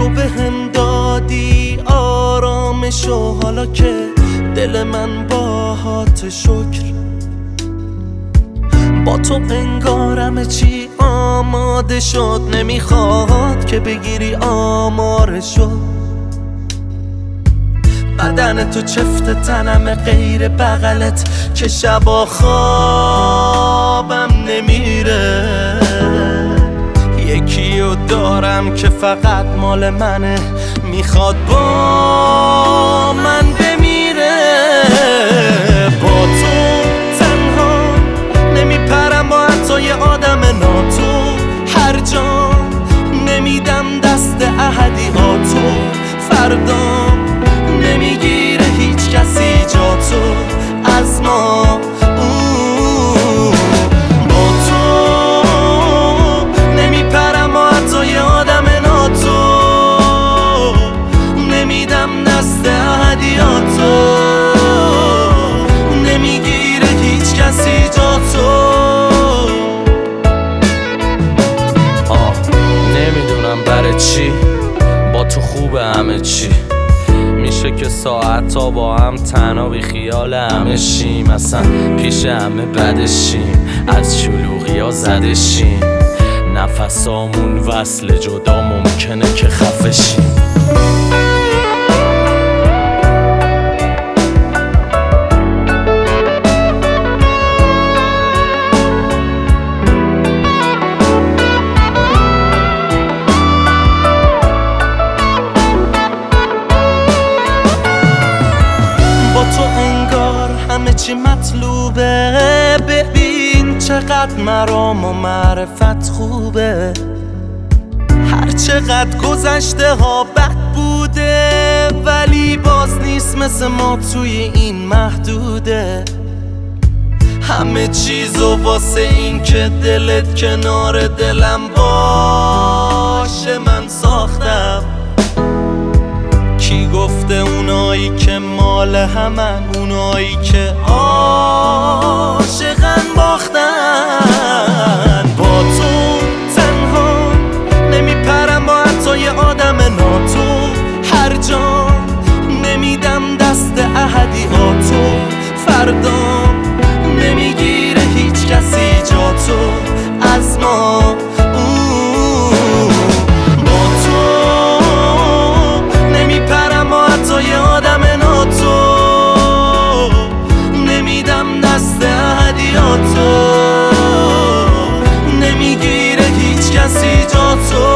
تو به هم دادی آرامش و حالا که دل من با باهات شکر. با تو انگارم چی آماده شد نمی‌خواد که بگیری آمارشو بدن تو چفت تنم غیر بغلت که شبا خوابم نمیره. دارم که فقط مال منه می‌خواد با من بمیره. با تو تنها نمیپرم با حتی یه آدم ناتو. هر جا نمیدم دست احدی تو. فردا نمی‌گیره هیچ کسی جا تو. از ما چی؟ با تو خوبه همه چی. میشه که ساعت با هم تنها بی خیال همه شیم. اصلا پیش همه بدشیم. از شلوغی ها زدشیم نفسامون وصل جدا ممکنه که خفشیم چی مطلوبه؟ ببین چقدر مرام و معرفت خوبه. هر چقدر گذشته ها بد بوده ولی باز نیست مثل ما توی این محدوده. همه چیزو واسه این که دلت کنار دلم باشه من ساختم. کی گفته اونایی که مال همن اونایی که عاشقن. باختن دست هدیاتو نمی‌گیره هیچ کسی جاتو